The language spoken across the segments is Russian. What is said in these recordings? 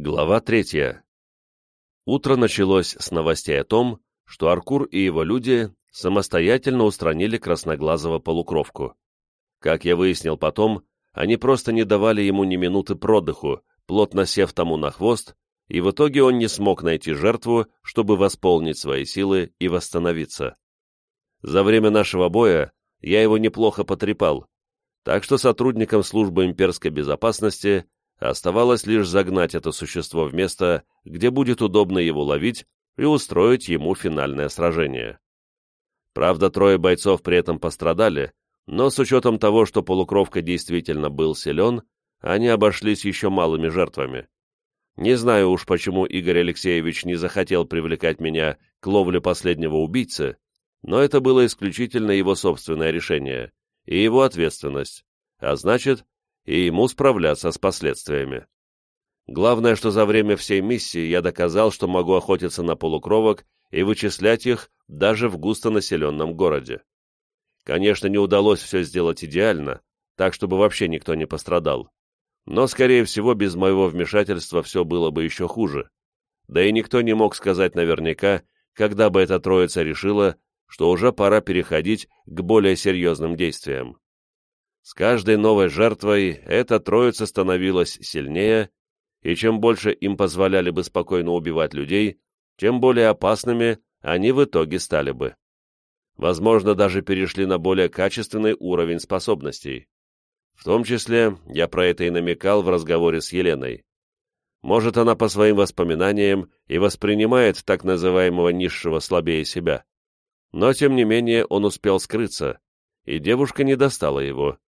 Глава третья. Утро началось с новостей о том, что Аркур и его люди самостоятельно устранили красноглазого полукровку. Как я выяснил потом, они просто не давали ему ни минуты продыху, плотно сев тому на хвост, и в итоге он не смог найти жертву, чтобы восполнить свои силы и восстановиться. За время нашего боя я его неплохо потрепал, так что сотрудникам службы имперской безопасности Оставалось лишь загнать это существо в место, где будет удобно его ловить и устроить ему финальное сражение. Правда, трое бойцов при этом пострадали, но с учетом того, что полукровка действительно был силен, они обошлись еще малыми жертвами. Не знаю уж, почему Игорь Алексеевич не захотел привлекать меня к ловле последнего убийцы, но это было исключительно его собственное решение и его ответственность, а значит, и ему справляться с последствиями. Главное, что за время всей миссии я доказал, что могу охотиться на полукровок и вычислять их даже в густонаселенном городе. Конечно, не удалось все сделать идеально, так, чтобы вообще никто не пострадал. Но, скорее всего, без моего вмешательства все было бы еще хуже. Да и никто не мог сказать наверняка, когда бы эта троица решила, что уже пора переходить к более серьезным действиям. С каждой новой жертвой эта троица становилась сильнее, и чем больше им позволяли бы спокойно убивать людей, тем более опасными они в итоге стали бы. Возможно, даже перешли на более качественный уровень способностей. В том числе, я про это и намекал в разговоре с Еленой. Может, она по своим воспоминаниям и воспринимает так называемого низшего слабее себя. Но, тем не менее, он успел скрыться, и девушка не достала его.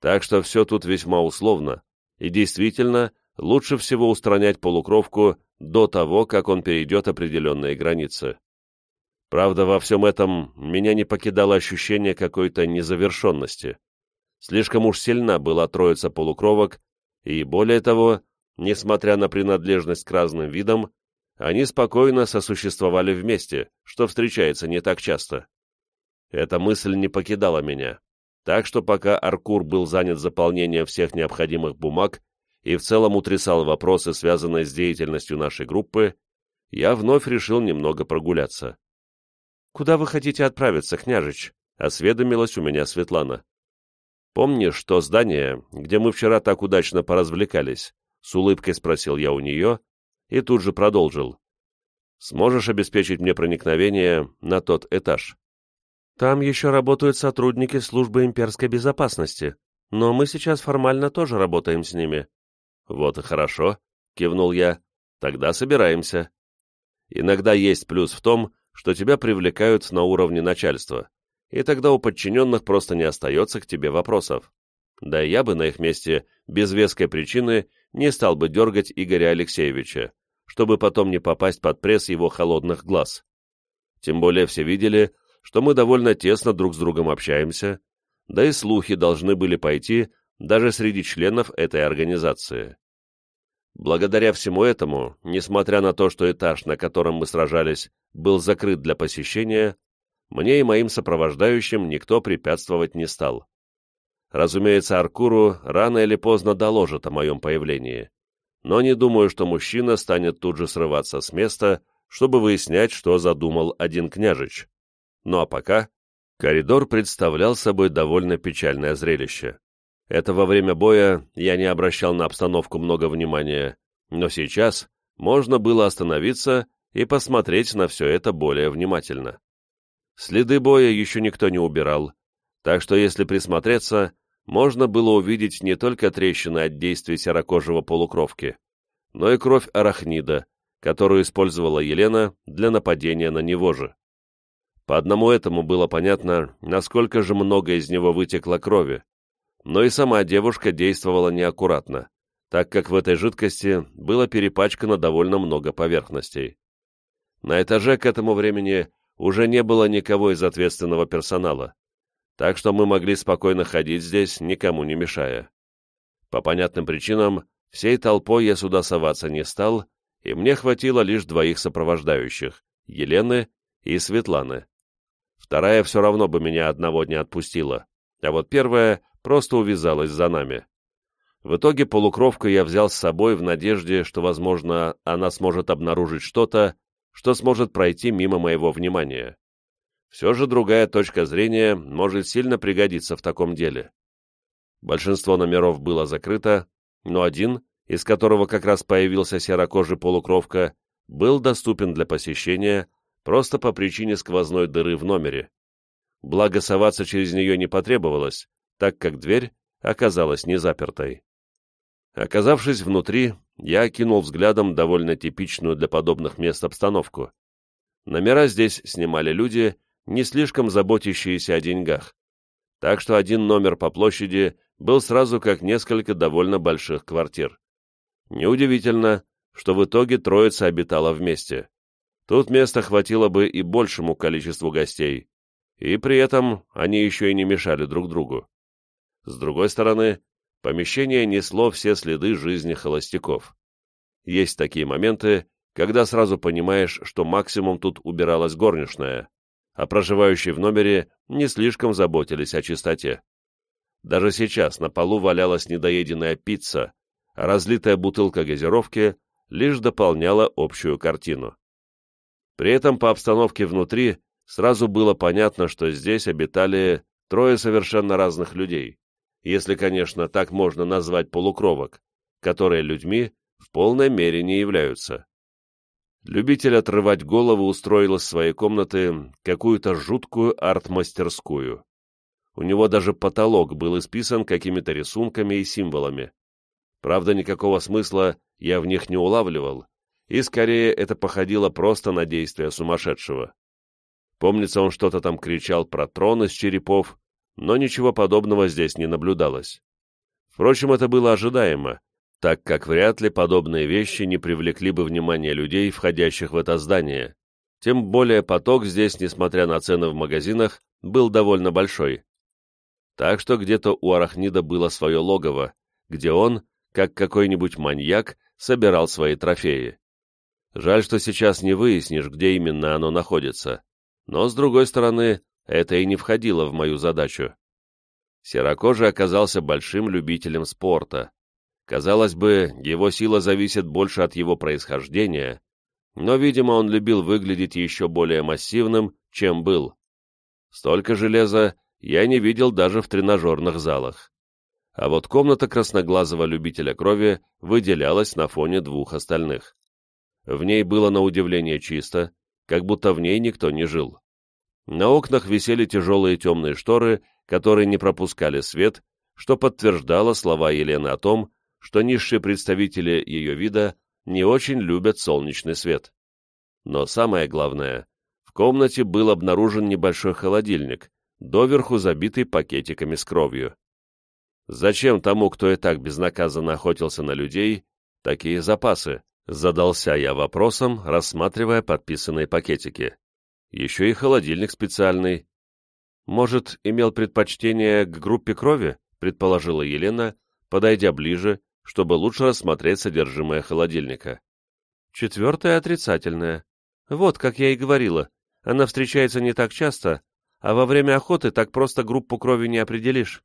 Так что все тут весьма условно, и действительно, лучше всего устранять полукровку до того, как он перейдет определенные границы. Правда, во всем этом меня не покидало ощущение какой-то незавершенности. Слишком уж сильна была троица полукровок, и более того, несмотря на принадлежность к разным видам, они спокойно сосуществовали вместе, что встречается не так часто. Эта мысль не покидала меня. Так что пока Аркур был занят заполнением всех необходимых бумаг и в целом утрясал вопросы, связанные с деятельностью нашей группы, я вновь решил немного прогуляться. «Куда вы хотите отправиться, княжич?» — осведомилась у меня Светлана. «Помнишь то здание, где мы вчера так удачно поразвлекались?» — с улыбкой спросил я у нее и тут же продолжил. «Сможешь обеспечить мне проникновение на тот этаж?» Там еще работают сотрудники службы имперской безопасности, но мы сейчас формально тоже работаем с ними». «Вот и хорошо», — кивнул я. «Тогда собираемся». Иногда есть плюс в том, что тебя привлекают на уровне начальства, и тогда у подчиненных просто не остается к тебе вопросов. Да и я бы на их месте, без веской причины, не стал бы дергать Игоря Алексеевича, чтобы потом не попасть под пресс его холодных глаз. Тем более все видели, что мы довольно тесно друг с другом общаемся, да и слухи должны были пойти даже среди членов этой организации. Благодаря всему этому, несмотря на то, что этаж, на котором мы сражались, был закрыт для посещения, мне и моим сопровождающим никто препятствовать не стал. Разумеется, Аркуру рано или поздно доложат о моем появлении, но не думаю, что мужчина станет тут же срываться с места, чтобы выяснять, что задумал один княжич. Ну а пока коридор представлял собой довольно печальное зрелище. Это во время боя я не обращал на обстановку много внимания, но сейчас можно было остановиться и посмотреть на все это более внимательно. Следы боя еще никто не убирал, так что если присмотреться, можно было увидеть не только трещины от действий серокожего полукровки, но и кровь арахнида, которую использовала Елена для нападения на него же. По одному этому было понятно, насколько же много из него вытекло крови. Но и сама девушка действовала неаккуратно, так как в этой жидкости было перепачкано довольно много поверхностей. На этаже к этому времени уже не было никого из ответственного персонала, так что мы могли спокойно ходить здесь, никому не мешая. По понятным причинам, всей толпой я сюда соваться не стал, и мне хватило лишь двоих сопровождающих — Елены и Светланы. Вторая все равно бы меня одного дня отпустила, а вот первая просто увязалась за нами. В итоге полукровку я взял с собой в надежде, что, возможно, она сможет обнаружить что-то, что сможет пройти мимо моего внимания. Все же другая точка зрения может сильно пригодиться в таком деле. Большинство номеров было закрыто, но один, из которого как раз появился серокожий полукровка, был доступен для посещения просто по причине сквозной дыры в номере. Благо соваться через нее не потребовалось, так как дверь оказалась не запертой. Оказавшись внутри, я окинул взглядом довольно типичную для подобных мест обстановку. Номера здесь снимали люди, не слишком заботящиеся о деньгах. Так что один номер по площади был сразу как несколько довольно больших квартир. Неудивительно, что в итоге троица обитала вместе. Тут места хватило бы и большему количеству гостей, и при этом они еще и не мешали друг другу. С другой стороны, помещение несло все следы жизни холостяков. Есть такие моменты, когда сразу понимаешь, что максимум тут убиралась горничная, а проживающие в номере не слишком заботились о чистоте. Даже сейчас на полу валялась недоеденная пицца, а разлитая бутылка газировки лишь дополняла общую картину. При этом по обстановке внутри сразу было понятно, что здесь обитали трое совершенно разных людей, если, конечно, так можно назвать полукровок, которые людьми в полной мере не являются. Любитель отрывать голову устроил из своей комнаты какую-то жуткую арт-мастерскую. У него даже потолок был исписан какими-то рисунками и символами. Правда, никакого смысла я в них не улавливал, и скорее это походило просто на действие сумасшедшего. Помнится, он что-то там кричал про трон из черепов, но ничего подобного здесь не наблюдалось. Впрочем, это было ожидаемо, так как вряд ли подобные вещи не привлекли бы внимание людей, входящих в это здание. Тем более поток здесь, несмотря на цены в магазинах, был довольно большой. Так что где-то у Арахнида было свое логово, где он, как какой-нибудь маньяк, собирал свои трофеи. Жаль, что сейчас не выяснишь, где именно оно находится. Но, с другой стороны, это и не входило в мою задачу. Серокожий оказался большим любителем спорта. Казалось бы, его сила зависит больше от его происхождения, но, видимо, он любил выглядеть еще более массивным, чем был. Столько железа я не видел даже в тренажерных залах. А вот комната красноглазого любителя крови выделялась на фоне двух остальных. В ней было на удивление чисто, как будто в ней никто не жил. На окнах висели тяжелые темные шторы, которые не пропускали свет, что подтверждало слова Елены о том, что низшие представители ее вида не очень любят солнечный свет. Но самое главное, в комнате был обнаружен небольшой холодильник, доверху забитый пакетиками с кровью. Зачем тому, кто и так безнаказанно охотился на людей, такие запасы? Задался я вопросом, рассматривая подписанные пакетики. Еще и холодильник специальный. Может, имел предпочтение к группе крови, предположила Елена, подойдя ближе, чтобы лучше рассмотреть содержимое холодильника. Четвертое отрицательное. Вот, как я и говорила, она встречается не так часто, а во время охоты так просто группу крови не определишь.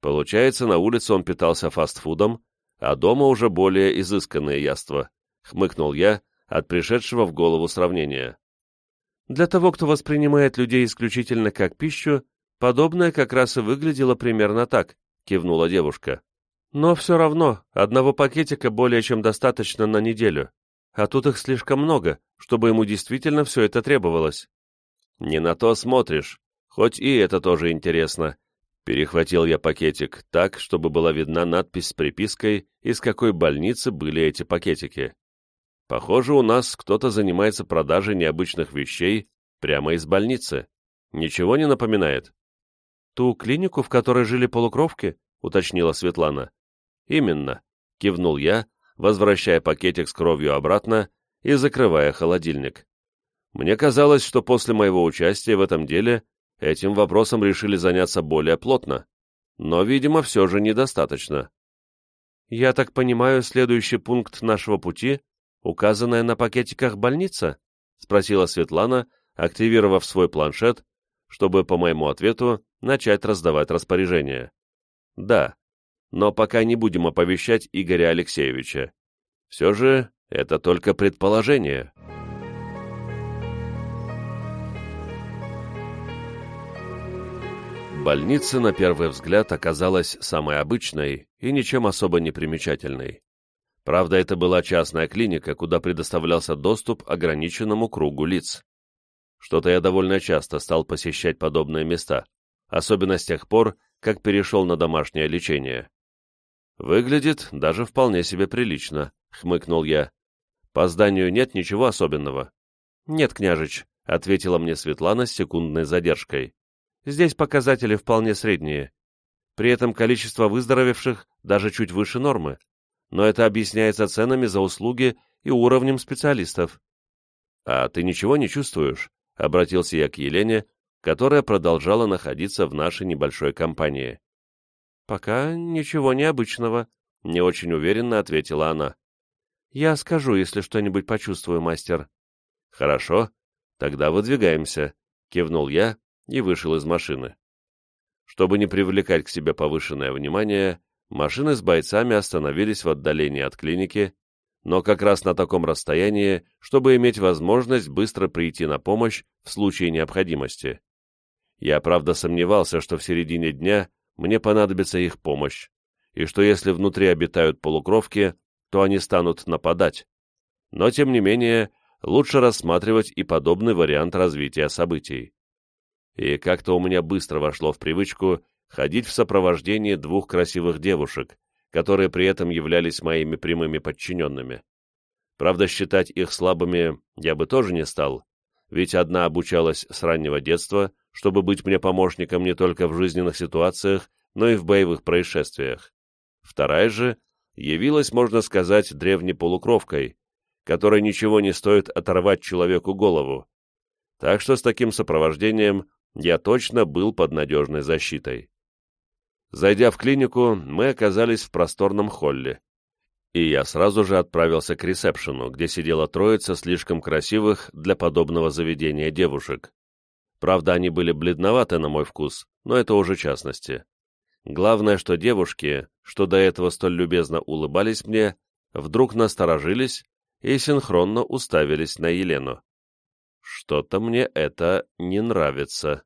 Получается, на улице он питался фастфудом, а дома уже более изысканные яства, — хмыкнул я от пришедшего в голову сравнения. Для того, кто воспринимает людей исключительно как пищу, подобное как раз и выглядело примерно так, — кивнула девушка. Но все равно, одного пакетика более чем достаточно на неделю, а тут их слишком много, чтобы ему действительно все это требовалось. Не на то смотришь, хоть и это тоже интересно, Перехватил я пакетик так, чтобы была видна надпись с припиской, из какой больницы были эти пакетики. Похоже, у нас кто-то занимается продажей необычных вещей прямо из больницы. Ничего не напоминает? Ту клинику, в которой жили полукровки, уточнила Светлана. Именно, кивнул я, возвращая пакетик с кровью обратно и закрывая холодильник. Мне казалось, что после моего участия в этом деле этим вопросом решили заняться более плотно, но, видимо, все же недостаточно. «Я так понимаю, следующий пункт нашего пути — указанная на пакетиках больница?» — спросила Светлана, активировав свой планшет, чтобы, по моему ответу, начать раздавать распоряжения. «Да. но пока не будем оповещать Игоря Алексеевича. Все же это только предположение. Больница, на первый взгляд, оказалась самой обычной и ничем особо не примечательной. Правда, это была частная клиника, куда предоставлялся доступ ограниченному кругу лиц. Что-то я довольно часто стал посещать подобные места, особенно с тех пор, как перешел на домашнее лечение. «Выглядит даже вполне себе прилично», — хмыкнул я. «По зданию нет ничего особенного». «Нет, княжич», — ответила мне Светлана с секундной задержкой. Здесь показатели вполне средние. При этом количество выздоровевших даже чуть выше нормы, но это объясняется ценами за услуги и уровнем специалистов. «А ты ничего не чувствуешь?» — обратился я к Елене, которая продолжала находиться в нашей небольшой компании. «Пока ничего необычного», — не очень уверенно ответила она. «Я скажу, если что-нибудь почувствую, мастер». «Хорошо, тогда выдвигаемся», — кивнул я и вышел из машины. Чтобы не привлекать к себе повышенное внимание, машины с бойцами остановились в отдалении от клиники, но как раз на таком расстоянии, чтобы иметь возможность быстро прийти на помощь в случае необходимости. Я, правда, сомневался, что в середине дня мне понадобится их помощь, и что если внутри обитают полукровки, то они станут нападать. Но, тем не менее, лучше рассматривать и подобный вариант развития событий и как-то у меня быстро вошло в привычку ходить в сопровождении двух красивых девушек, которые при этом являлись моими прямыми подчиненными. Правда, считать их слабыми я бы тоже не стал, ведь одна обучалась с раннего детства, чтобы быть мне помощником не только в жизненных ситуациях, но и в боевых происшествиях. Вторая же явилась, можно сказать, древней полукровкой, которой ничего не стоит оторвать человеку голову. Так что с таким сопровождением я точно был под надежной защитой. Зайдя в клинику, мы оказались в просторном холле, и я сразу же отправился к ресепшену, где сидела троица слишком красивых для подобного заведения девушек. Правда, они были бледноваты на мой вкус, но это уже частности. Главное, что девушки, что до этого столь любезно улыбались мне, вдруг насторожились и синхронно уставились на Елену. Что-то мне это не нравится.